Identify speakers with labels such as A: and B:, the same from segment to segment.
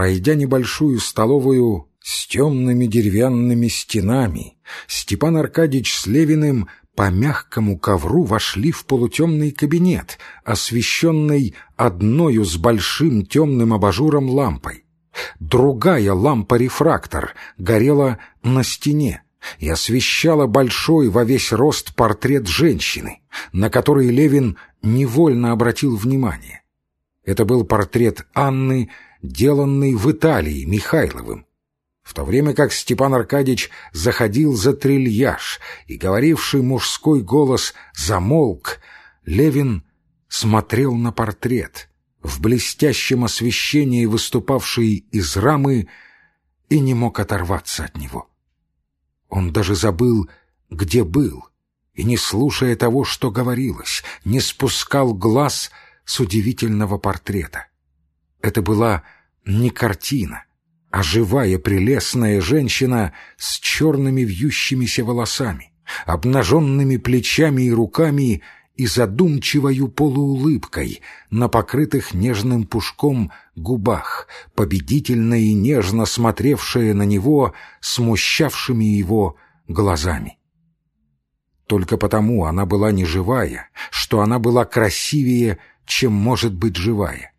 A: Пройдя небольшую столовую с темными деревянными стенами, Степан Аркадьич с Левиным по мягкому ковру вошли в полутемный кабинет, освещенный одною с большим темным абажуром лампой. Другая лампа-рефрактор горела на стене и освещала большой во весь рост портрет женщины, на который Левин невольно обратил внимание. Это был портрет Анны, деланный в Италии Михайловым. В то время как Степан Аркадьич заходил за трильяж и говоривший мужской голос замолк, Левин смотрел на портрет, в блестящем освещении выступавший из рамы, и не мог оторваться от него. Он даже забыл, где был, и, не слушая того, что говорилось, не спускал глаз с удивительного портрета. Это была не картина, а живая прелестная женщина с черными вьющимися волосами, обнаженными плечами и руками и задумчивою полуулыбкой на покрытых нежным пушком губах, победительно и нежно смотревшая на него смущавшими его глазами. Только потому она была не живая, что она была красивее, чем может быть живая.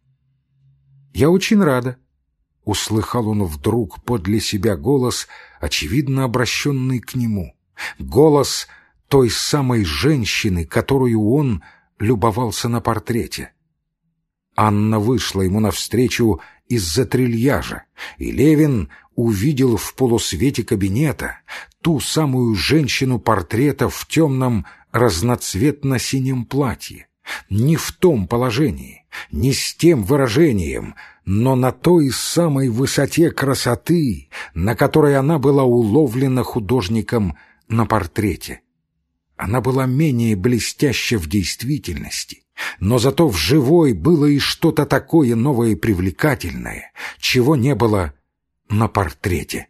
A: «Я очень рада», — услыхал он вдруг подле себя голос, очевидно обращенный к нему. Голос той самой женщины, которую он любовался на портрете. Анна вышла ему навстречу из-за трильяжа, и Левин увидел в полусвете кабинета ту самую женщину портрета в темном разноцветно-синем платье. Не в том положении, не с тем выражением, но на той самой высоте красоты, на которой она была уловлена художником на портрете. Она была менее блестяща в действительности, но зато в живой было и что-то такое новое и привлекательное, чего не было на портрете.